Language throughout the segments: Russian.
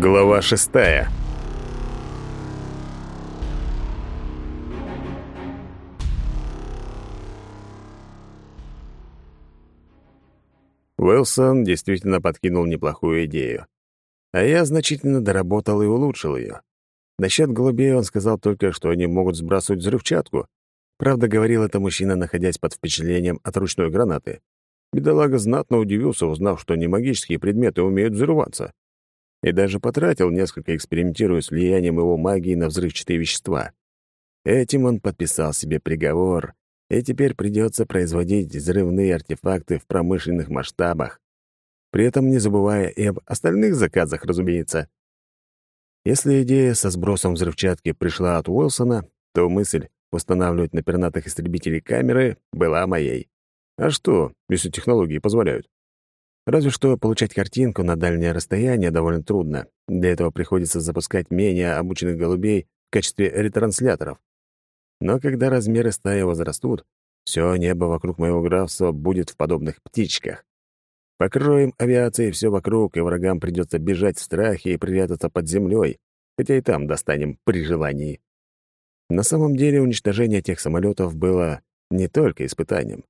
Глава шестая. Уилсон действительно подкинул неплохую идею. А я значительно доработал и улучшил ее. Насчет голубей он сказал только, что они могут сбрасывать взрывчатку. Правда, говорил это мужчина, находясь под впечатлением от ручной гранаты. Бедолага знатно удивился, узнав, что не магические предметы умеют взрываться. И даже потратил несколько, экспериментируя с влиянием его магии на взрывчатые вещества. Этим он подписал себе приговор, и теперь придется производить взрывные артефакты в промышленных масштабах, при этом не забывая и об остальных заказах, разумеется. Если идея со сбросом взрывчатки пришла от Уилсона, то мысль устанавливать на пернатых истребителей камеры была моей. А что, если технологии позволяют? Разве что получать картинку на дальнее расстояние довольно трудно. Для этого приходится запускать менее обученных голубей в качестве ретрансляторов. Но когда размеры стаи возрастут, все небо вокруг моего графства будет в подобных птичках. Покроем авиацией все вокруг, и врагам придется бежать в страхе и прятаться под землей, хотя и там достанем при желании. На самом деле уничтожение тех самолетов было не только испытанием.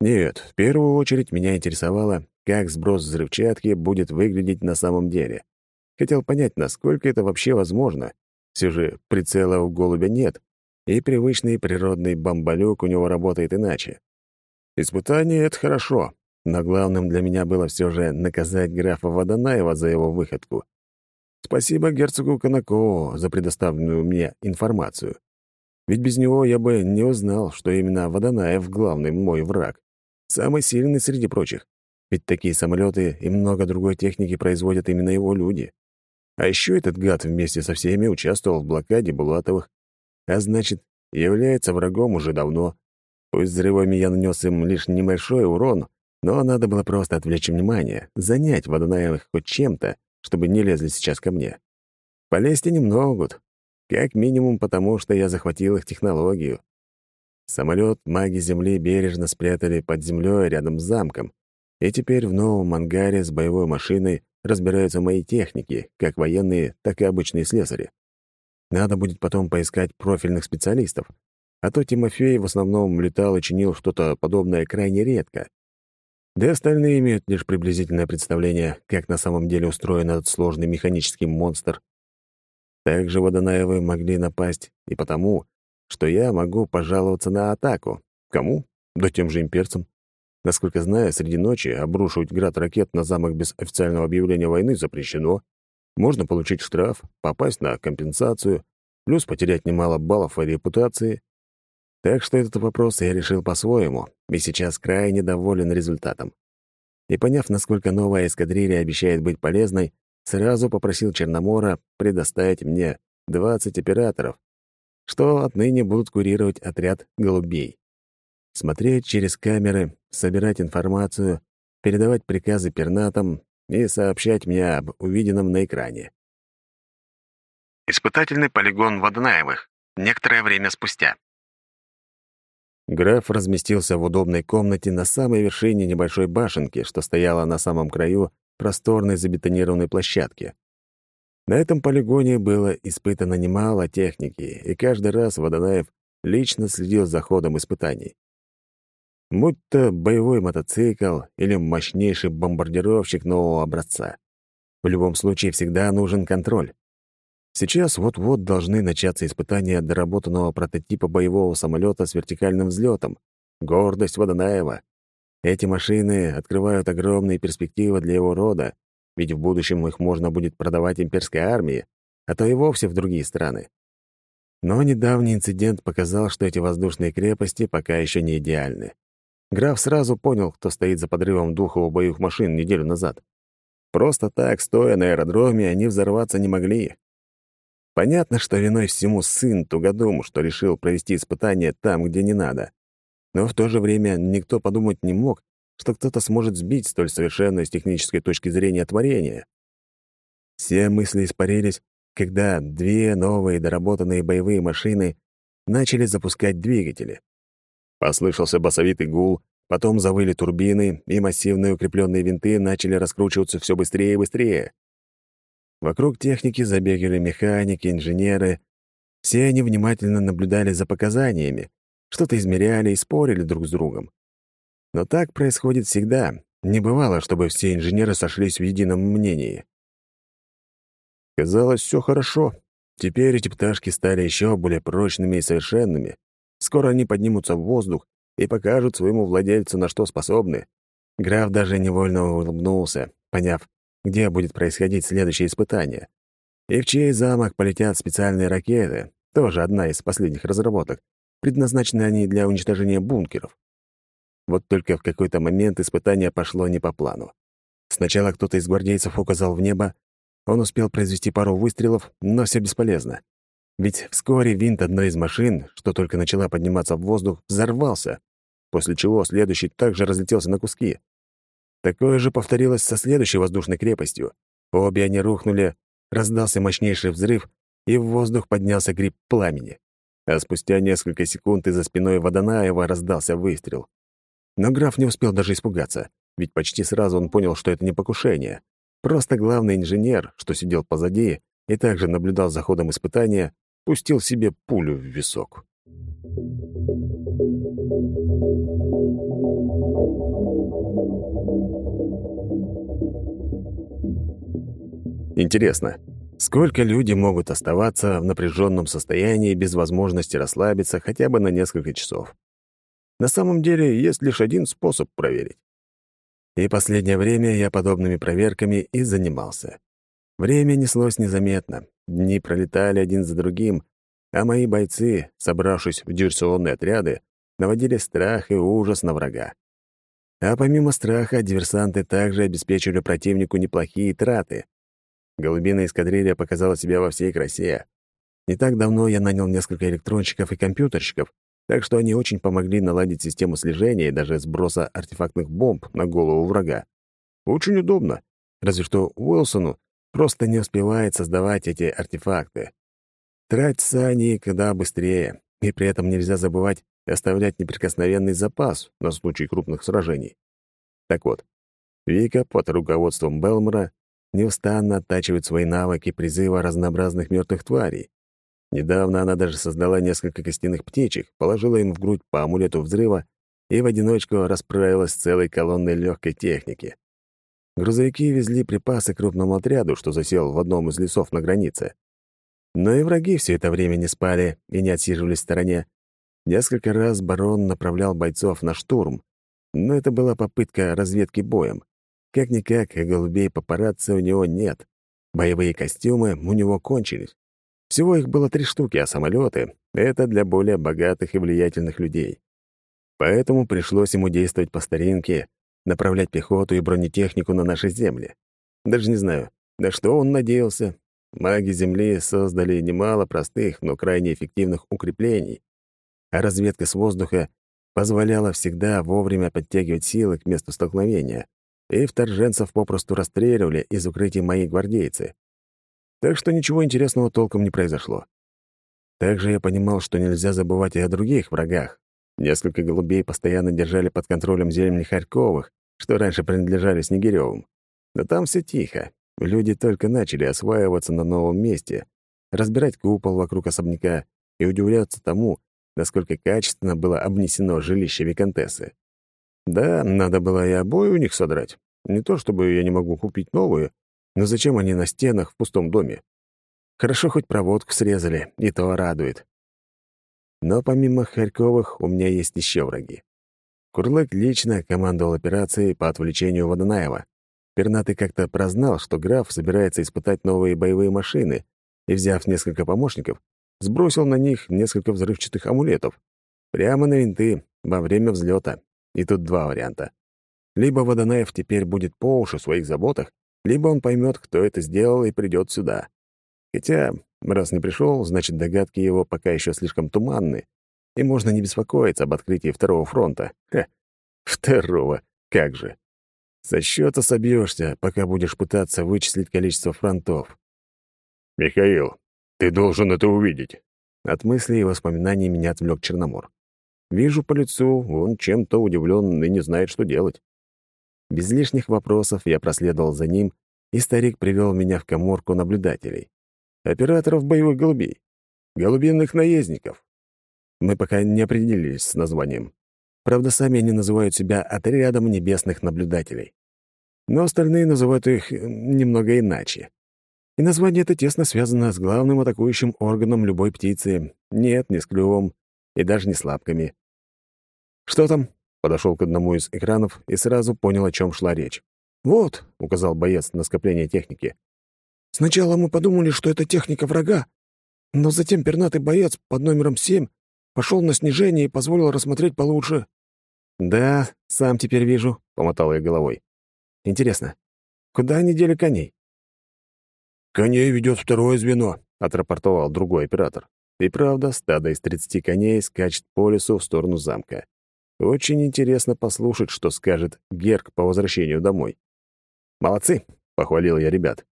Нет, в первую очередь меня интересовало, как сброс взрывчатки будет выглядеть на самом деле. Хотел понять, насколько это вообще возможно. Все же прицела у голубя нет, и привычный природный бомболюк у него работает иначе. Испытание — это хорошо, но главным для меня было все же наказать графа Водонаева за его выходку. Спасибо герцогу Конакову за предоставленную мне информацию. Ведь без него я бы не узнал, что именно Водонаев — главный мой враг. Самый сильный среди прочих. Ведь такие самолеты и много другой техники производят именно его люди. А еще этот гад вместе со всеми участвовал в блокаде Булатовых а значит, является врагом уже давно. Пусть взрывами я нанес им лишь небольшой урон, но надо было просто отвлечь внимание, занять Водонаевых хоть чем-то, чтобы не лезли сейчас ко мне. Полезть они не могут, как минимум потому, что я захватил их технологию. Самолет маги Земли бережно спрятали под землей рядом с замком, и теперь в новом ангаре с боевой машиной разбираются мои техники, как военные, так и обычные слесари. Надо будет потом поискать профильных специалистов. А то Тимофей в основном летал и чинил что-то подобное крайне редко. Да и остальные имеют лишь приблизительное представление, как на самом деле устроен этот сложный механический монстр. Также Водонаевы могли напасть и потому, что я могу пожаловаться на атаку. Кому? Да тем же имперцам. Насколько знаю, среди ночи обрушивать град ракет на замок без официального объявления войны запрещено. Можно получить штраф, попасть на компенсацию, плюс потерять немало баллов и репутации. Так что этот вопрос я решил по-своему, и сейчас крайне доволен результатом. И поняв, насколько новая эскадрилья обещает быть полезной, сразу попросил Черномора предоставить мне 20 операторов, что отныне будут курировать отряд «Голубей». Смотреть через камеры, собирать информацию, передавать приказы пернатам и сообщать мне об увиденном на экране. Испытательный полигон Водонаевых. Некоторое время спустя. Граф разместился в удобной комнате на самой вершине небольшой башенки, что стояла на самом краю просторной забетонированной площадки. На этом полигоне было испытано немало техники, и каждый раз Водонаев лично следил за ходом испытаний. Будь то боевой мотоцикл или мощнейший бомбардировщик нового образца. В любом случае всегда нужен контроль. Сейчас вот-вот должны начаться испытания доработанного прототипа боевого самолета с вертикальным взлетом. Гордость Водонаева. Эти машины открывают огромные перспективы для его рода, ведь в будущем их можно будет продавать имперской армии, а то и вовсе в другие страны. Но недавний инцидент показал, что эти воздушные крепости пока еще не идеальны. Граф сразу понял, кто стоит за подрывом двух его боевых машин неделю назад. Просто так, стоя на аэродроме, они взорваться не могли. Понятно, что виной всему сын Тугодум, что решил провести испытание там, где не надо. Но в то же время никто подумать не мог, что кто-то сможет сбить столь совершенное с технической точки зрения творение. Все мысли испарились, когда две новые доработанные боевые машины начали запускать двигатели. Послышался басовитый гул, потом завыли турбины, и массивные укрепленные винты начали раскручиваться все быстрее и быстрее. Вокруг техники забегали механики, инженеры. Все они внимательно наблюдали за показаниями, что-то измеряли и спорили друг с другом. Но так происходит всегда. Не бывало, чтобы все инженеры сошлись в едином мнении. Казалось, все хорошо. Теперь эти пташки стали еще более прочными и совершенными. Скоро они поднимутся в воздух и покажут своему владельцу, на что способны. Граф даже невольно улыбнулся, поняв, где будет происходить следующее испытание. И в чей замок полетят специальные ракеты, тоже одна из последних разработок. Предназначены они для уничтожения бункеров. Вот только в какой-то момент испытание пошло не по плану. Сначала кто-то из гвардейцев указал в небо, он успел произвести пару выстрелов, но все бесполезно. Ведь вскоре винт одной из машин, что только начала подниматься в воздух, взорвался, после чего следующий также разлетелся на куски. Такое же повторилось со следующей воздушной крепостью. Обе они рухнули, раздался мощнейший взрыв, и в воздух поднялся гриб пламени. А спустя несколько секунд из-за спиной Водонаева раздался выстрел. Но граф не успел даже испугаться, ведь почти сразу он понял, что это не покушение. Просто главный инженер, что сидел позади и также наблюдал за ходом испытания, пустил себе пулю в висок. Интересно, сколько люди могут оставаться в напряженном состоянии без возможности расслабиться хотя бы на несколько часов? На самом деле есть лишь один способ проверить. И последнее время я подобными проверками и занимался. Время неслось незаметно, дни пролетали один за другим, а мои бойцы, собравшись в диверсионные отряды, наводили страх и ужас на врага. А помимо страха, диверсанты также обеспечивали противнику неплохие траты. Голубиная эскадрилья показала себя во всей красе. Не так давно я нанял несколько электронщиков и компьютерщиков, так что они очень помогли наладить систему слежения и даже сброса артефактных бомб на голову врага. Очень удобно, разве что Уилсону просто не успевает создавать эти артефакты. Тратятся они куда быстрее, и при этом нельзя забывать оставлять неприкосновенный запас на случай крупных сражений. Так вот, Вика под руководством Белмора неустанно оттачивает свои навыки призыва разнообразных мертвых тварей. Недавно она даже создала несколько костяных птичек, положила им в грудь по амулету взрыва и в одиночку расправилась с целой колонной легкой техники. Грузовики везли припасы крупному отряду, что засел в одном из лесов на границе. Но и враги все это время не спали и не отсиживались в стороне. Несколько раз барон направлял бойцов на штурм, но это была попытка разведки боем. Как-никак, голубей папарацци у него нет. Боевые костюмы у него кончились. Всего их было три штуки, а самолеты — это для более богатых и влиятельных людей. Поэтому пришлось ему действовать по старинке, направлять пехоту и бронетехнику на наши земли. Даже не знаю, на что он надеялся. Маги Земли создали немало простых, но крайне эффективных укреплений, а разведка с воздуха позволяла всегда вовремя подтягивать силы к месту столкновения, и вторженцев попросту расстреливали из укрытий мои гвардейцы. Так что ничего интересного толком не произошло. Также я понимал, что нельзя забывать и о других врагах. Несколько голубей постоянно держали под контролем земли Харьковых, что раньше принадлежали Снегирёвым. Но там все тихо. Люди только начали осваиваться на новом месте, разбирать купол вокруг особняка и удивляться тому, насколько качественно было обнесено жилище виконтессы. Да, надо было и обои у них содрать. Не то чтобы я не могу купить новые, но зачем они на стенах в пустом доме? Хорошо хоть проводку срезали, и то радует. Но помимо Харьковых у меня есть еще враги. Курлык лично командовал операцией по отвлечению Водонаева. Пернатый как-то прознал, что граф собирается испытать новые боевые машины, и, взяв несколько помощников, сбросил на них несколько взрывчатых амулетов. Прямо на винты, во время взлета. И тут два варианта. Либо Водонаев теперь будет по уши в своих заботах, либо он поймет, кто это сделал, и придет сюда. Хотя, раз не пришел, значит, догадки его пока еще слишком туманны, и можно не беспокоиться об открытии второго фронта. Ха, второго, как же. Со счета собьешься, пока будешь пытаться вычислить количество фронтов. «Михаил, ты должен это увидеть». От мыслей и воспоминаний меня отвлек Черномор. Вижу по лицу, он чем-то удивлен и не знает, что делать. Без лишних вопросов я проследовал за ним и старик привел меня в коморку наблюдателей. Операторов боевых голубей. Голубиных наездников. Мы пока не определились с названием. Правда, сами они называют себя отрядом небесных наблюдателей. Но остальные называют их э, немного иначе. И название это тесно связано с главным атакующим органом любой птицы. Нет, не с клювом и даже не с лапками. «Что там?» — подошел к одному из экранов и сразу понял, о чем шла речь. «Вот», — указал боец на скопление техники. «Сначала мы подумали, что это техника врага, но затем пернатый боец под номером семь пошел на снижение и позволил рассмотреть получше». «Да, сам теперь вижу», — помотал я головой. «Интересно, куда они дели коней?» «Коней ведет второе звено», — отрапортовал другой оператор. И правда, стадо из тридцати коней скачет по лесу в сторону замка. Очень интересно послушать, что скажет Герк по возвращению домой. «Молодцы!» — похвалил я ребят.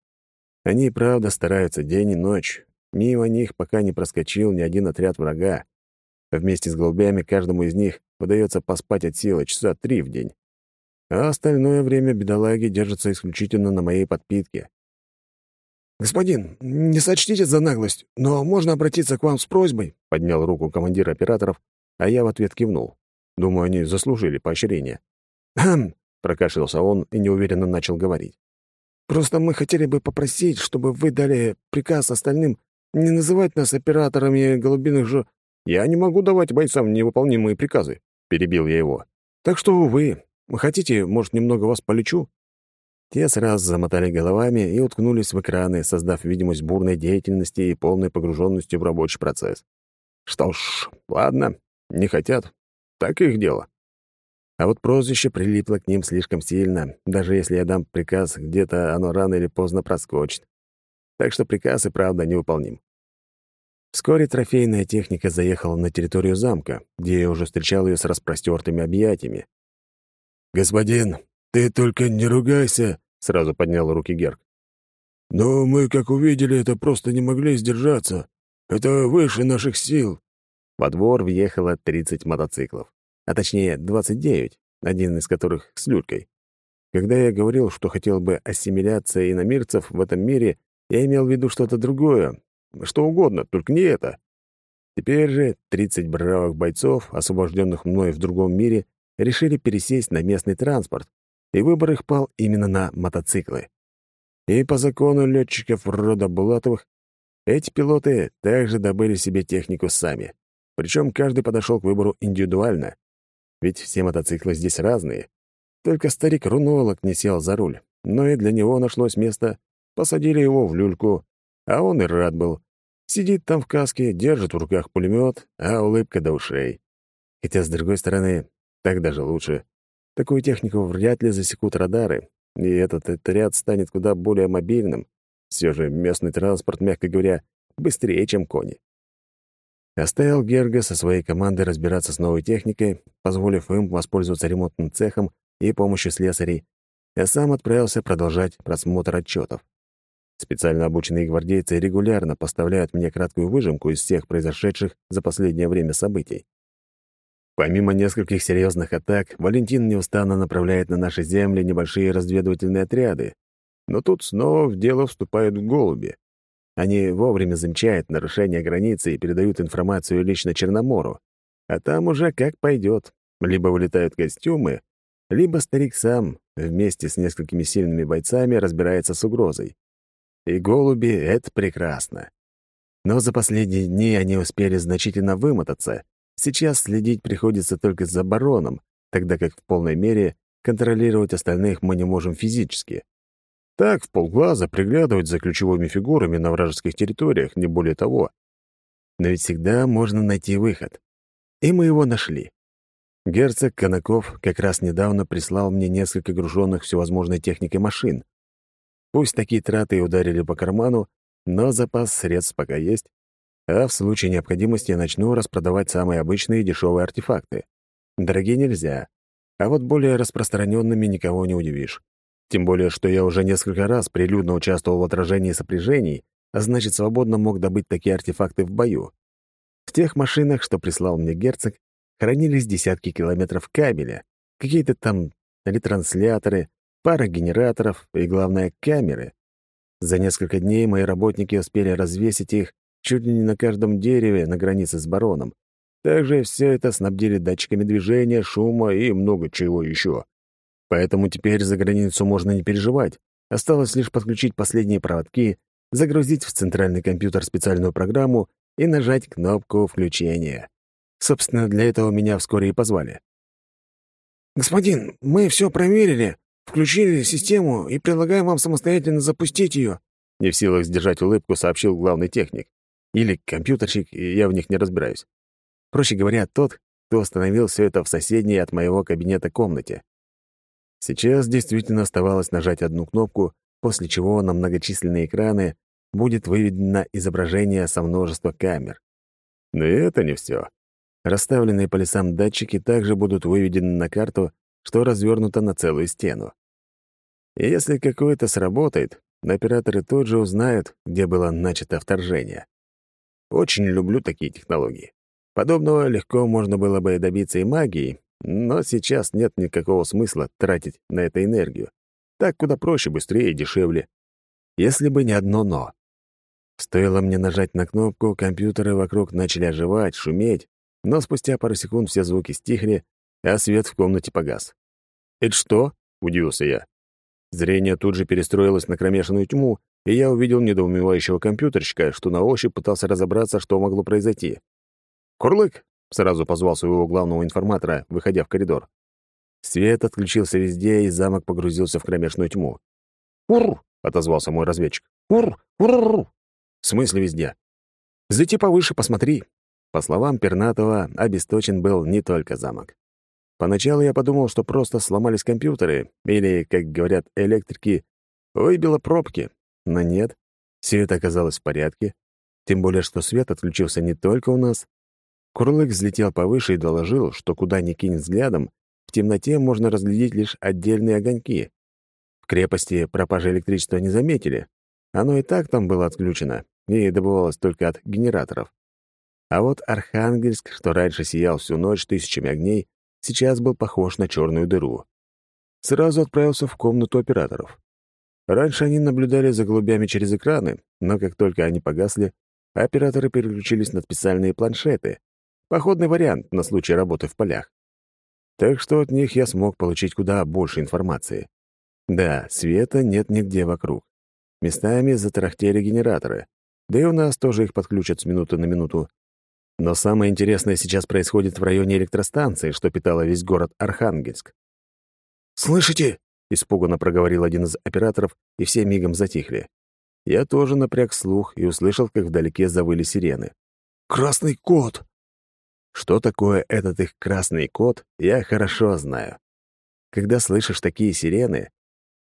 Они и правда стараются день и ночь. Мимо них пока не проскочил ни один отряд врага. Вместе с голубями каждому из них выдается поспать от силы часа три в день. А остальное время бедолаги держатся исключительно на моей подпитке. «Господин, не сочтите за наглость, но можно обратиться к вам с просьбой?» — поднял руку командир операторов, а я в ответ кивнул. Думаю, они заслужили поощрение. «Хм!» — прокашлялся он и неуверенно начал говорить. «Просто мы хотели бы попросить, чтобы вы дали приказ остальным не называть нас операторами голубиных же...» «Я не могу давать бойцам невыполнимые приказы», — перебил я его. «Так что, вы хотите, может, немного вас полечу?» Те сразу замотали головами и уткнулись в экраны, создав видимость бурной деятельности и полной погруженности в рабочий процесс. Что ж, ладно, не хотят. Так их дело. А вот прозвище прилипло к ним слишком сильно. Даже если я дам приказ, где-то оно рано или поздно проскочит. Так что приказ и правда невыполним. Вскоре трофейная техника заехала на территорию замка, где я уже встречал ее с распростертыми объятиями. «Господин, «Ты только не ругайся», — сразу поднял руки Герк. «Но мы, как увидели, это просто не могли сдержаться. Это выше наших сил». Во двор въехало 30 мотоциклов, а точнее 29, один из которых с люлькой. Когда я говорил, что хотел бы ассимиляция иномирцев в этом мире, я имел в виду что-то другое, что угодно, только не это. Теперь же 30 бравых бойцов, освобожденных мной в другом мире, решили пересесть на местный транспорт, и выбор их пал именно на мотоциклы. И по закону летчиков рода Булатовых эти пилоты также добыли себе технику сами. Причем каждый подошел к выбору индивидуально. Ведь все мотоциклы здесь разные. Только старик-рунолог не сел за руль, но и для него нашлось место. Посадили его в люльку, а он и рад был. Сидит там в каске, держит в руках пулемет, а улыбка до ушей. Хотя, с другой стороны, так даже лучше. Такую технику вряд ли засекут радары, и этот отряд станет куда более мобильным. Все же местный транспорт, мягко говоря, быстрее, чем кони. Оставил Герга со своей командой разбираться с новой техникой, позволив им воспользоваться ремонтным цехом и помощью слесарей, а сам отправился продолжать просмотр отчетов. Специально обученные гвардейцы регулярно поставляют мне краткую выжимку из всех произошедших за последнее время событий. Помимо нескольких серьезных атак, Валентин неустанно направляет на наши земли небольшие разведывательные отряды. Но тут снова в дело вступают голуби. Они вовремя замечают нарушение границы и передают информацию лично Черномору. А там уже как пойдет. Либо вылетают костюмы, либо старик сам вместе с несколькими сильными бойцами разбирается с угрозой. И голуби — это прекрасно. Но за последние дни они успели значительно вымотаться — Сейчас следить приходится только за бароном, тогда как в полной мере контролировать остальных мы не можем физически. Так, в полглаза приглядывать за ключевыми фигурами на вражеских территориях, не более того. Но ведь всегда можно найти выход. И мы его нашли. Герцог Конаков как раз недавно прислал мне несколько груженных всевозможной техникой машин. Пусть такие траты ударили по карману, но запас средств пока есть, а в случае необходимости я начну распродавать самые обычные дешевые артефакты. Дорогие нельзя, а вот более распространенными никого не удивишь. Тем более, что я уже несколько раз прилюдно участвовал в отражении сопряжений, а значит, свободно мог добыть такие артефакты в бою. В тех машинах, что прислал мне герцог, хранились десятки километров кабеля, какие-то там ретрансляторы, пара генераторов и, главное, камеры. За несколько дней мои работники успели развесить их чуть ли не на каждом дереве на границе с бароном. Также все это снабдили датчиками движения, шума и много чего еще. Поэтому теперь за границу можно не переживать. Осталось лишь подключить последние проводки, загрузить в центральный компьютер специальную программу и нажать кнопку включения. Собственно, для этого меня вскоре и позвали. «Господин, мы все проверили, включили систему и предлагаем вам самостоятельно запустить ее», не в силах сдержать улыбку, сообщил главный техник. Или компьютерщик, я в них не разбираюсь. Проще говоря, тот, кто установил все это в соседней от моего кабинета комнате. Сейчас действительно оставалось нажать одну кнопку, после чего на многочисленные экраны будет выведено изображение со множества камер. Но и это не все. Расставленные по лесам датчики также будут выведены на карту, что развернуто на целую стену. И если какое-то сработает, операторы тут же узнают, где было начато вторжение. Очень люблю такие технологии. Подобного легко можно было бы добиться и магией, но сейчас нет никакого смысла тратить на это энергию. Так куда проще, быстрее и дешевле. Если бы не одно «но». Стоило мне нажать на кнопку, компьютеры вокруг начали оживать, шуметь, но спустя пару секунд все звуки стихли, а свет в комнате погас. «Это что?» — удивился я. Зрение тут же перестроилось на кромешную тьму, и я увидел недоумевающего компьютерщика, что на ощупь пытался разобраться, что могло произойти. «Курлык!» — сразу позвал своего главного информатора, выходя в коридор. Свет отключился везде, и замок погрузился в кромешную тьму. «Ур!» — отозвался мой разведчик. «Ур! Ур! «В смысле везде?» «Взлети повыше, посмотри». По словам Пернатова, обесточен был не только замок. Поначалу я подумал, что просто сломались компьютеры, или, как говорят электрики, выбило пробки. Но нет, все это оказалось в порядке. Тем более, что свет отключился не только у нас. Курлык взлетел повыше и доложил, что куда ни кинь взглядом, в темноте можно разглядеть лишь отдельные огоньки. В крепости пропажи электричества не заметили. Оно и так там было отключено и добывалось только от генераторов. А вот Архангельск, что раньше сиял всю ночь тысячами огней, сейчас был похож на черную дыру. Сразу отправился в комнату операторов. Раньше они наблюдали за голубями через экраны, но как только они погасли, операторы переключились на специальные планшеты. Походный вариант на случай работы в полях. Так что от них я смог получить куда больше информации. Да, света нет нигде вокруг. Местами затарахтели генераторы. Да и у нас тоже их подключат с минуты на минуту. Но самое интересное сейчас происходит в районе электростанции, что питала весь город Архангельск. «Слышите?» — испуганно проговорил один из операторов, и все мигом затихли. Я тоже напряг слух и услышал, как вдалеке завыли сирены. «Красный кот!» Что такое этот их красный кот, я хорошо знаю. Когда слышишь такие сирены,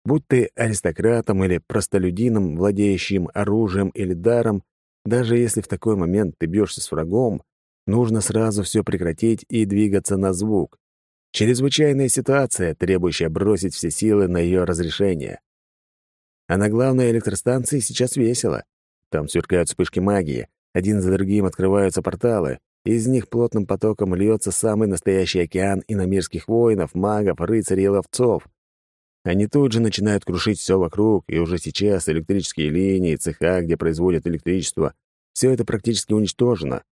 будь ты аристократом или простолюдином, владеющим оружием или даром, даже если в такой момент ты бьешься с врагом, нужно сразу все прекратить и двигаться на звук. Чрезвычайная ситуация, требующая бросить все силы на ее разрешение. А на главной электростанции сейчас весело. Там сверкают вспышки магии, один за другим открываются порталы, из них плотным потоком льется самый настоящий океан иномирских воинов, магов, рыцарей и ловцов. Они тут же начинают крушить все вокруг, и уже сейчас электрические линии, цеха, где производят электричество, все это практически уничтожено,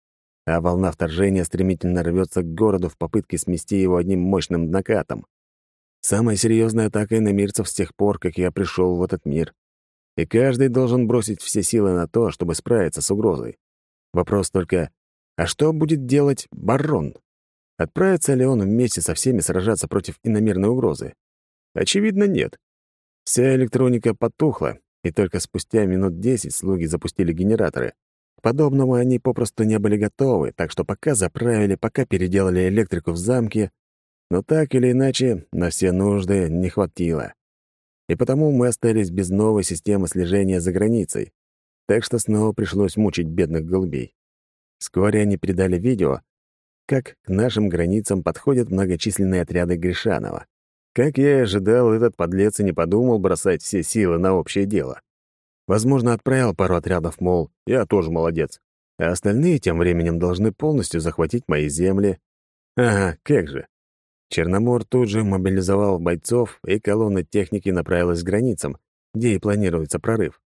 а волна вторжения стремительно рвется к городу в попытке смести его одним мощным накатом. Самая серьезная атака иномирцев с тех пор, как я пришел в этот мир. И каждый должен бросить все силы на то, чтобы справиться с угрозой. Вопрос только, а что будет делать барон? Отправится ли он вместе со всеми сражаться против иномерной угрозы? Очевидно, нет. Вся электроника потухла, и только спустя минут десять слуги запустили генераторы. К подобному они попросту не были готовы, так что пока заправили, пока переделали электрику в замке, но так или иначе на все нужды не хватило. И потому мы остались без новой системы слежения за границей, так что снова пришлось мучить бедных голубей. Вскоре они передали видео, как к нашим границам подходят многочисленные отряды Гришанова. Как я и ожидал, этот подлец и не подумал бросать все силы на общее дело. Возможно, отправил пару отрядов, мол, я тоже молодец. А остальные тем временем должны полностью захватить мои земли. Ага, как же. Черномор тут же мобилизовал бойцов, и колонна техники направилась к границам, где и планируется прорыв.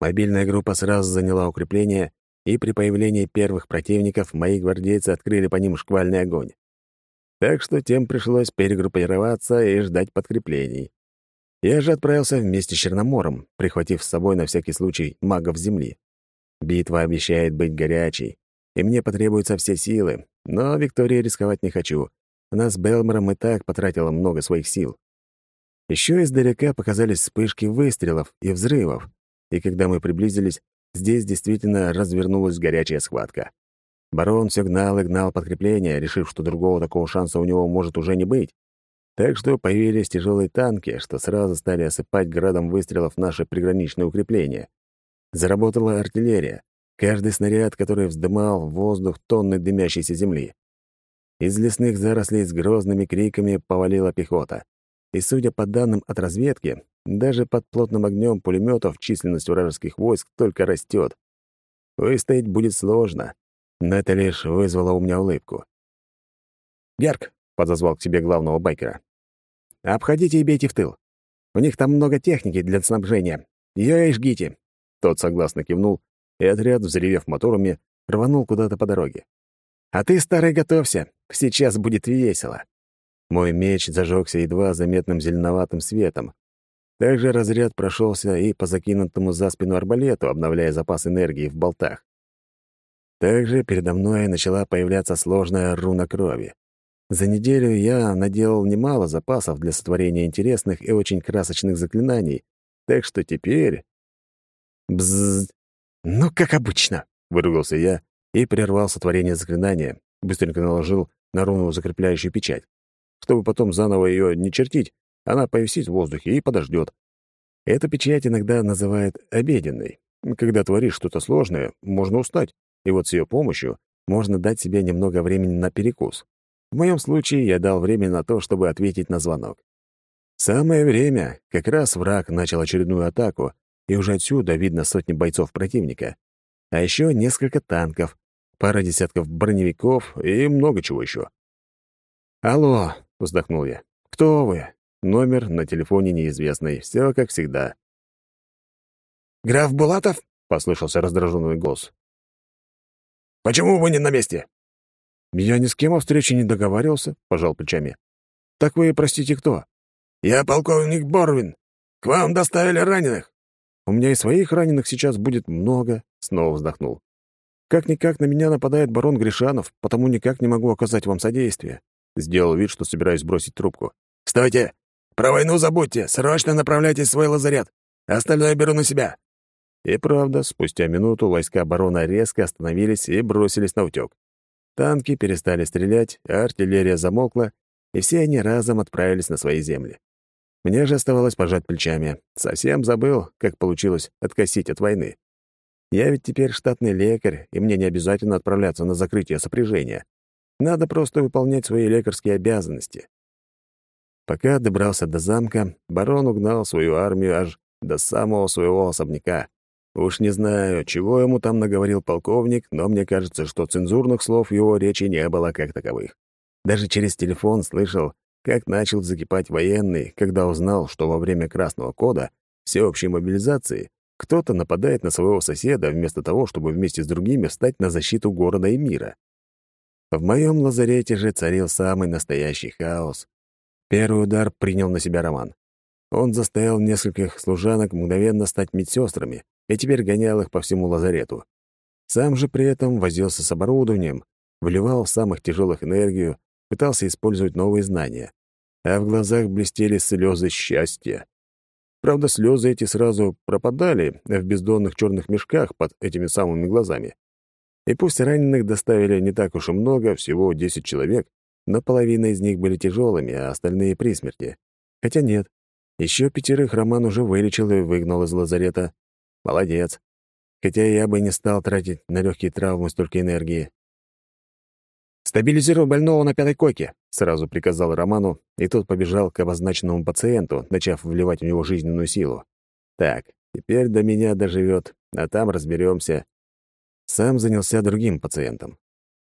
Мобильная группа сразу заняла укрепление, и при появлении первых противников мои гвардейцы открыли по ним шквальный огонь. Так что тем пришлось перегруппироваться и ждать подкреплений. Я же отправился вместе с Черномором, прихватив с собой на всякий случай магов Земли. Битва обещает быть горячей, и мне потребуются все силы, но Виктории рисковать не хочу. Она с Белмором и так потратила много своих сил. Еще издалека показались вспышки выстрелов и взрывов, и когда мы приблизились, здесь действительно развернулась горячая схватка. Барон все гнал и гнал подкрепление, решив, что другого такого шанса у него может уже не быть. Так что появились тяжелые танки, что сразу стали осыпать градом выстрелов наши приграничные укрепления. Заработала артиллерия, каждый снаряд, который вздымал в воздух тонны дымящейся земли. Из лесных зарослей с грозными криками повалила пехота. И, судя по данным от разведки, даже под плотным огнем пулеметов численность вражеских войск только растет. Выстоять будет сложно, но это лишь вызвало у меня улыбку. «Герк», — подозвал к себе главного байкера, — «обходите и бейте в тыл. У них там много техники для снабжения. Ее и жгите». Тот согласно кивнул, и отряд, взревев моторами, рванул куда-то по дороге. «А ты, старый, готовься. Сейчас будет весело». Мой меч зажегся едва заметным зеленоватым светом. Также разряд прошелся и по закинутому за спину арбалету, обновляя запас энергии в болтах. Также передо мной начала появляться сложная руна крови. За неделю я наделал немало запасов для сотворения интересных и очень красочных заклинаний, так что теперь... Бззз! Ну, как обычно, — выругался я и прервал сотворение заклинания, быстренько наложил на руну закрепляющую печать. Чтобы потом заново ее не чертить, она повисит в воздухе и подождет. Эту печать иногда называют обеденной. Когда творишь что-то сложное, можно устать, и вот с ее помощью можно дать себе немного времени на перекус. В моем случае я дал время на то, чтобы ответить на звонок. Самое время, как раз враг начал очередную атаку, и уже отсюда видно сотни бойцов противника. А еще несколько танков, пара десятков броневиков и много чего еще. «Алло», — вздохнул я, — «кто вы?» Номер на телефоне неизвестный. Все как всегда. «Граф Булатов?» — послышался раздраженный голос. «Почему вы не на месте?» «Я ни с кем о встрече не договаривался», — пожал плечами. «Так вы, простите, кто?» «Я полковник Борвин. К вам доставили раненых». «У меня и своих раненых сейчас будет много», — снова вздохнул. «Как-никак на меня нападает барон Гришанов, потому никак не могу оказать вам содействие». Сделал вид, что собираюсь бросить трубку. «Стойте! Про войну забудьте! Срочно направляйтесь в свой лазарет! Остальное беру на себя!» И правда, спустя минуту войска барона резко остановились и бросились на утёк. Танки перестали стрелять, артиллерия замолкла, и все они разом отправились на свои земли. Мне же оставалось пожать плечами. Совсем забыл, как получилось откосить от войны. Я ведь теперь штатный лекарь, и мне не обязательно отправляться на закрытие сопряжения. Надо просто выполнять свои лекарские обязанности. Пока добрался до замка, барон угнал свою армию аж до самого своего особняка. Уж не знаю, чего ему там наговорил полковник, но мне кажется, что цензурных слов в его речи не было как таковых. Даже через телефон слышал, как начал закипать военный, когда узнал, что во время Красного Кода, всеобщей мобилизации, кто-то нападает на своего соседа вместо того, чтобы вместе с другими встать на защиту города и мира. В моем лазарете же царил самый настоящий хаос. Первый удар принял на себя Роман. Он заставил нескольких служанок мгновенно стать медсестрами и теперь гонял их по всему лазарету. Сам же при этом возился с оборудованием, вливал в самых тяжелых энергию, пытался использовать новые знания. А в глазах блестели слезы счастья. Правда, слезы эти сразу пропадали в бездонных черных мешках под этими самыми глазами. И пусть раненых доставили не так уж и много, всего 10 человек, но половина из них были тяжелыми, а остальные — при смерти. Хотя нет, еще пятерых Роман уже вылечил и выгнал из лазарета. Молодец. Хотя я бы не стал тратить на легкие травмы столько энергии. «Стабилизируй больного на пятой койке», — сразу приказал Роману, и тот побежал к обозначенному пациенту, начав вливать в него жизненную силу. «Так, теперь до меня доживет, а там разберемся. Сам занялся другим пациентом.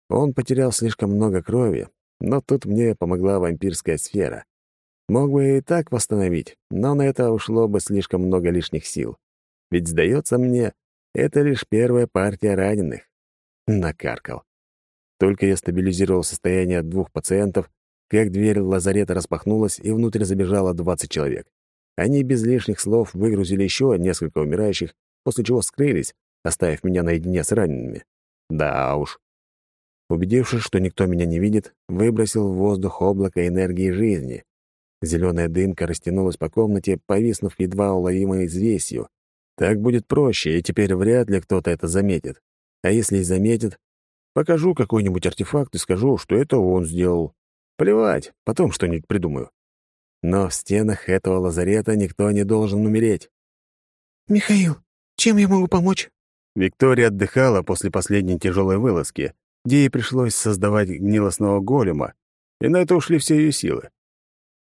Он потерял слишком много крови, но тут мне помогла вампирская сфера. Мог бы и так восстановить, но на это ушло бы слишком много лишних сил. Ведь, сдается мне, это лишь первая партия раненых. Накаркал. Только я стабилизировал состояние двух пациентов, как дверь лазарета распахнулась, и внутрь забежало 20 человек. Они без лишних слов выгрузили еще несколько умирающих, после чего скрылись, оставив меня наедине с ранеными. Да уж. Убедившись, что никто меня не видит, выбросил в воздух облако энергии жизни. Зеленая дымка растянулась по комнате, повиснув едва уловимой известью. Так будет проще, и теперь вряд ли кто-то это заметит. А если и заметит, покажу какой-нибудь артефакт и скажу, что это он сделал. Плевать, потом что-нибудь придумаю. Но в стенах этого лазарета никто не должен умереть. «Михаил, чем я могу помочь?» Виктория отдыхала после последней тяжелой вылазки, где ей пришлось создавать гнилостного голема, и на это ушли все ее силы.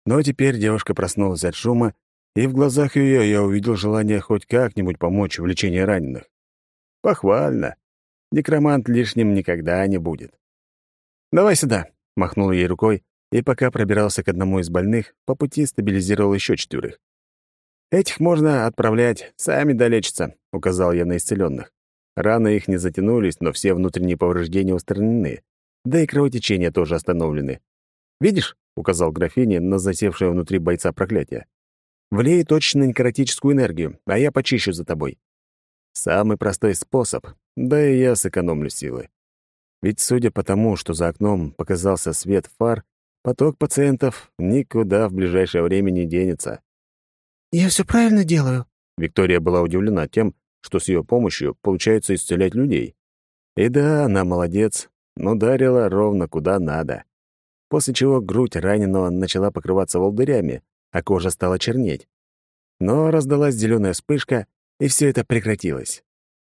Но теперь девушка проснулась от шума, и в глазах ее я увидел желание хоть как-нибудь помочь в лечении раненых. Похвально. Некромант лишним никогда не будет. «Давай сюда», — махнул ей рукой, и пока пробирался к одному из больных, по пути стабилизировал еще четверых. «Этих можно отправлять, сами долечатся», — указал я на исцеленных. Раны их не затянулись, но все внутренние повреждения устранены. Да и кровотечения тоже остановлены. «Видишь?» — указал графине на засевшее внутри бойца проклятие. «Влей точно некротическую энергию, а я почищу за тобой». Самый простой способ, да и я сэкономлю силы. Ведь судя по тому, что за окном показался свет фар, поток пациентов никуда в ближайшее время не денется. «Я все правильно делаю?» Виктория была удивлена тем, что с ее помощью получается исцелять людей. И да, она молодец, но дарила ровно куда надо. После чего грудь раненого начала покрываться волдырями, а кожа стала чернеть. Но раздалась зеленая вспышка, и все это прекратилось.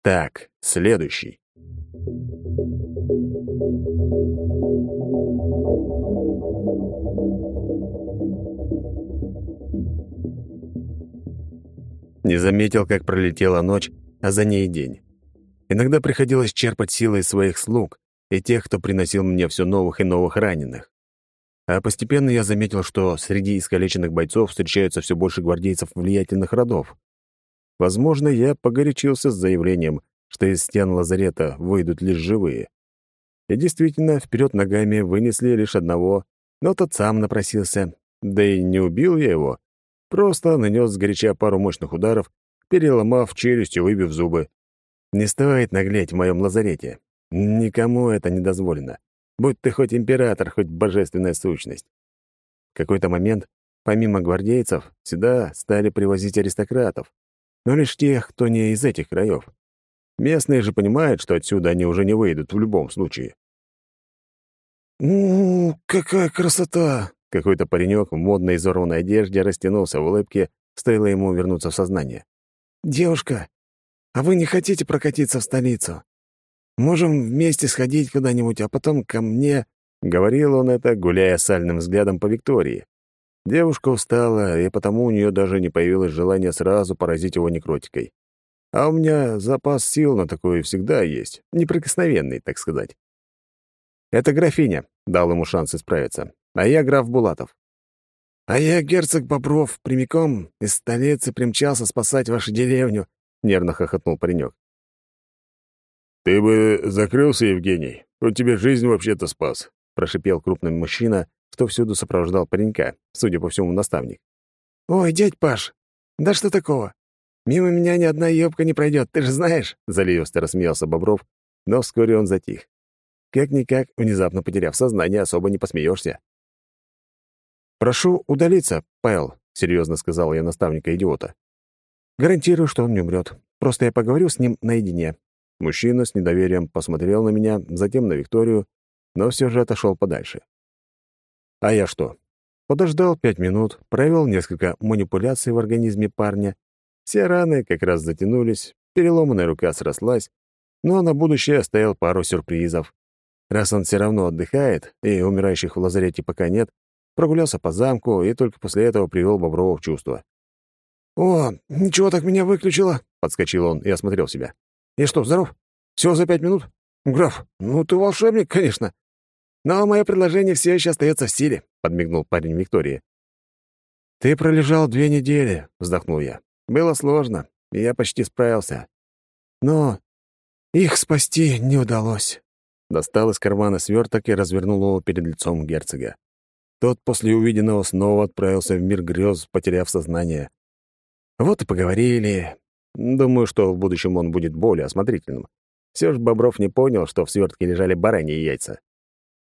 Так, следующий. Не заметил, как пролетела ночь, а за ней день. Иногда приходилось черпать силы из своих слуг и тех, кто приносил мне все новых и новых раненых. А постепенно я заметил, что среди искалеченных бойцов встречаются все больше гвардейцев влиятельных родов. Возможно, я погорячился с заявлением, что из стен лазарета выйдут лишь живые. И действительно, вперед ногами вынесли лишь одного, но тот сам напросился. Да и не убил я его, Просто нанес сгоряча пару мощных ударов, переломав челюсть и выбив зубы. Не стоит наглеть в моем лазарете. Никому это не дозволено. Будь ты хоть император, хоть божественная сущность. В какой-то момент, помимо гвардейцев, сюда стали привозить аристократов, но лишь тех, кто не из этих краев. Местные же понимают, что отсюда они уже не выйдут в любом случае. «У, какая красота!» Какой-то паренек в модной изорванной одежде растянулся в улыбке, стоило ему вернуться в сознание. «Девушка, а вы не хотите прокатиться в столицу? Можем вместе сходить куда-нибудь, а потом ко мне...» Говорил он это, гуляя сальным взглядом по Виктории. Девушка устала, и потому у нее даже не появилось желания сразу поразить его некротикой. А у меня запас сил на такое всегда есть, неприкосновенный, так сказать. «Это графиня», — дал ему шанс исправиться а я граф Булатов. А я герцог Бобров, прямиком из столицы примчался спасать вашу деревню, нервно хохотнул паренек. Ты бы закрылся, Евгений. Он тебе жизнь вообще-то спас, прошипел крупный мужчина, что всюду сопровождал паренька, судя по всему, наставник. Ой, дядь Паш, да что такого? Мимо меня ни одна ёбка не пройдет, ты же знаешь, заливисто рассмеялся Бобров, но вскоре он затих. Как-никак, внезапно потеряв сознание, особо не посмеешься. «Прошу удалиться, Пэл», — серьезно сказал я наставника идиота. «Гарантирую, что он не умрет. Просто я поговорю с ним наедине». Мужчина с недоверием посмотрел на меня, затем на Викторию, но все же отошел подальше. А я что? Подождал пять минут, провел несколько манипуляций в организме парня. Все раны как раз затянулись, переломанная рука срослась, но на будущее оставил пару сюрпризов. Раз он все равно отдыхает, и умирающих в лазарете пока нет, прогулялся по замку и только после этого привел Боброва в чувство. «О, ничего так меня выключило!» — подскочил он и осмотрел себя. «Я что, здоров? Всего за пять минут? Граф, ну ты волшебник, конечно!» Но мое предложение все еще остается в силе», — подмигнул парень Виктории. «Ты пролежал две недели», — вздохнул я. «Было сложно, и я почти справился. Но их спасти не удалось». Достал из кармана сверток и развернул его перед лицом герцога. Тот после увиденного снова отправился в мир грез, потеряв сознание. Вот и поговорили. Думаю, что в будущем он будет более осмотрительным. Все же Бобров не понял, что в свертке лежали бараньи яйца.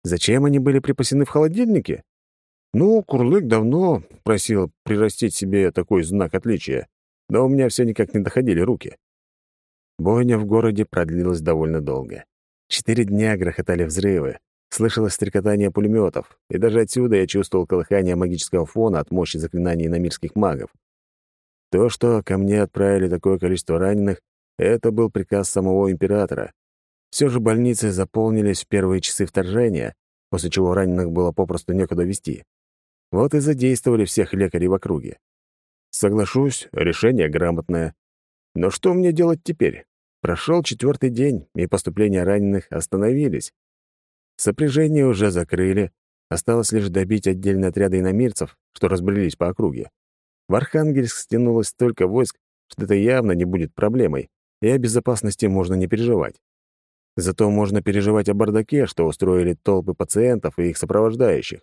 Зачем они были припасены в холодильнике? Ну, Курлык давно просил прирастить себе такой знак отличия, но у меня все никак не доходили руки. Бойня в городе продлилась довольно долго. Четыре дня грохотали взрывы, слышалось стрекотание пулеметов, и даже отсюда я чувствовал колыхание магического фона от мощи заклинаний иномирских магов. То, что ко мне отправили такое количество раненых, это был приказ самого императора. Все же больницы заполнились в первые часы вторжения, после чего раненых было попросту некуда вести. Вот и задействовали всех лекарей в округе. Соглашусь, решение грамотное. Но что мне делать теперь? Прошел четвертый день, и поступления раненых остановились. Сопряжение уже закрыли, осталось лишь добить отдельные отряды иномирцев, что разбрелись по округе. В Архангельск стянулось столько войск, что это явно не будет проблемой, и о безопасности можно не переживать. Зато можно переживать о бардаке, что устроили толпы пациентов и их сопровождающих.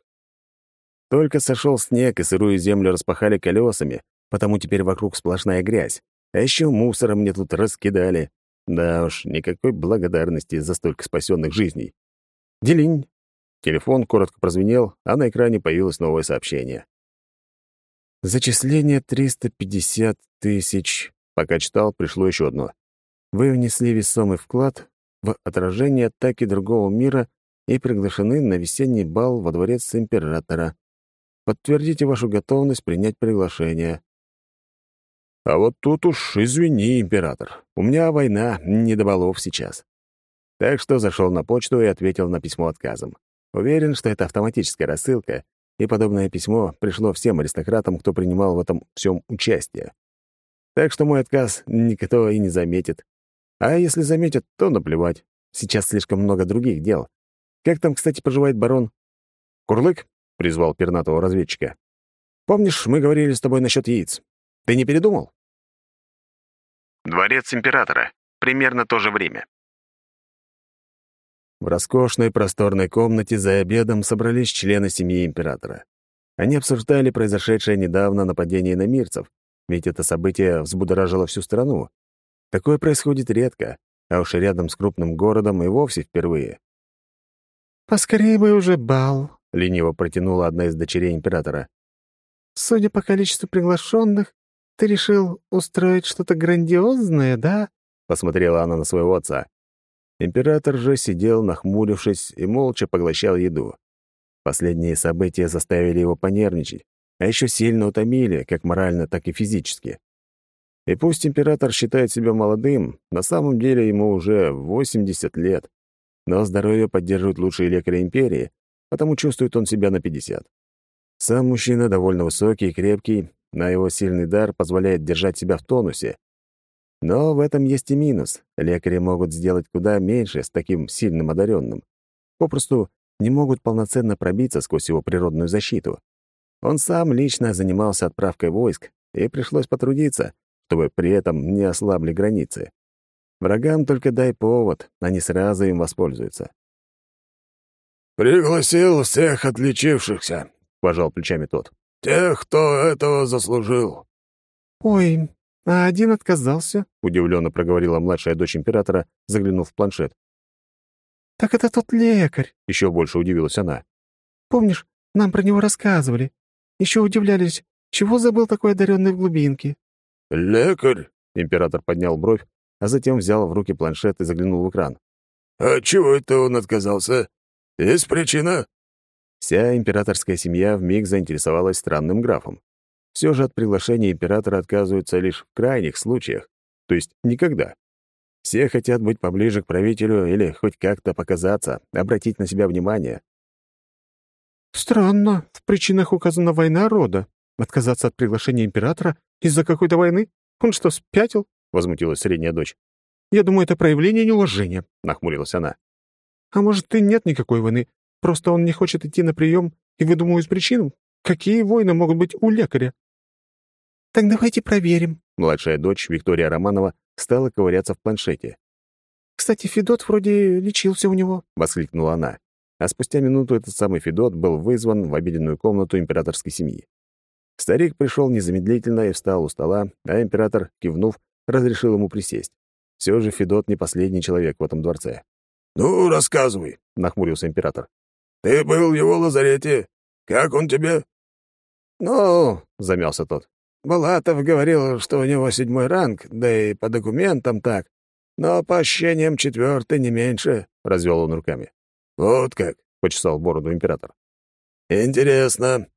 Только сошел снег, и сырую землю распахали колесами, потому теперь вокруг сплошная грязь. А еще мусором мне тут раскидали. Да уж, никакой благодарности за столько спасенных жизней. Делинь. Телефон коротко прозвенел, а на экране появилось новое сообщение. Зачисление 350 тысяч. Пока читал, пришло еще одно. Вы внесли весомый вклад в отражение атаки другого мира и приглашены на весенний бал во дворец императора. Подтвердите вашу готовность принять приглашение. А вот тут уж извини, император. У меня война, не до балов сейчас. Так что зашел на почту и ответил на письмо отказом. Уверен, что это автоматическая рассылка, и подобное письмо пришло всем аристократам, кто принимал в этом всем участие. Так что мой отказ никто и не заметит. А если заметят, то наплевать. Сейчас слишком много других дел. Как там, кстати, поживает барон? «Курлык?» — призвал пернатого разведчика. «Помнишь, мы говорили с тобой насчет яиц? Ты не передумал?» Дворец императора. Примерно то же время. В роскошной просторной комнате за обедом собрались члены семьи императора. Они обсуждали произошедшее недавно нападение на мирцев, ведь это событие взбудоражило всю страну, Такое происходит редко, а уж рядом с крупным городом и вовсе впервые. «Поскорее бы уже бал», — лениво протянула одна из дочерей императора. «Судя по количеству приглашенных, ты решил устроить что-то грандиозное, да?» — посмотрела она на своего отца. Император же сидел, нахмурившись, и молча поглощал еду. Последние события заставили его понервничать, а еще сильно утомили, как морально, так и физически. И пусть император считает себя молодым, на самом деле ему уже 80 лет, но здоровье поддерживают лучшие лекари империи, потому чувствует он себя на 50. Сам мужчина довольно высокий и крепкий, на его сильный дар позволяет держать себя в тонусе. Но в этом есть и минус. Лекари могут сделать куда меньше с таким сильным одаренным. Попросту не могут полноценно пробиться сквозь его природную защиту. Он сам лично занимался отправкой войск, и пришлось потрудиться, чтобы при этом не ослабли границы. Врагам только дай повод, они сразу им воспользуются. «Пригласил всех отличившихся», — пожал плечами тот. «Тех, кто этого заслужил». «Ой, а один отказался», — удивленно проговорила младшая дочь императора, заглянув в планшет. «Так это тот лекарь», — еще больше удивилась она. «Помнишь, нам про него рассказывали. Еще удивлялись, чего забыл такой одаренный в глубинке?» «Лекарь?» — император поднял бровь, а затем взял в руки планшет и заглянул в экран. «А чего это он отказался? Есть причина?» Вся императорская семья вмиг заинтересовалась странным графом. Все же от приглашения императора отказываются лишь в крайних случаях, то есть никогда. Все хотят быть поближе к правителю или хоть как-то показаться, обратить на себя внимание. «Странно. В причинах указана война рода. Отказаться от приглашения императора из-за какой-то войны? Он что, спятил?» — возмутилась средняя дочь. «Я думаю, это проявление неуважения», — нахмурилась она. «А может, и нет никакой войны, Просто он не хочет идти на прием и выдумывает причину. Какие войны могут быть у лекаря?» «Так давайте проверим». Младшая дочь Виктория Романова стала ковыряться в планшете. «Кстати, Федот вроде лечился у него», — воскликнула она. А спустя минуту этот самый Федот был вызван в обеденную комнату императорской семьи. Старик пришел незамедлительно и встал у стола, а император, кивнув, разрешил ему присесть. Все же Федот не последний человек в этом дворце. «Ну, рассказывай», — нахмурился император. «Ты был в его лазарете. Как он тебе?» «Ну», — замялся тот, — «Балатов говорил, что у него седьмой ранг, да и по документам так. Но по ощущениям четвертый, не меньше», — развел он руками. «Вот как», — почесал бороду император. «Интересно.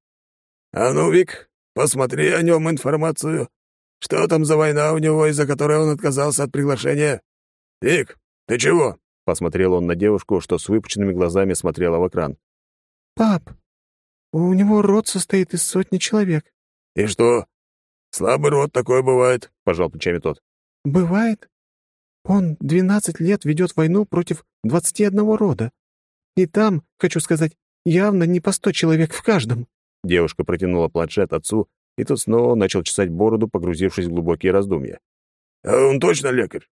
А ну, Вик, посмотри о нем информацию. Что там за война у него, из-за которой он отказался от приглашения? Вик, ты чего?» Посмотрел он на девушку, что с выпученными глазами смотрела в экран. «Пап, у него род состоит из сотни человек». «И что? Слабый род такое бывает», — пожал плечами тот. «Бывает. Он двенадцать лет ведет войну против двадцати одного рода. И там, хочу сказать, явно не по сто человек в каждом». Девушка протянула планшет отцу, и тот снова начал чесать бороду, погрузившись в глубокие раздумья. «А он точно лекарь?